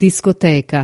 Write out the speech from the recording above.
discoteca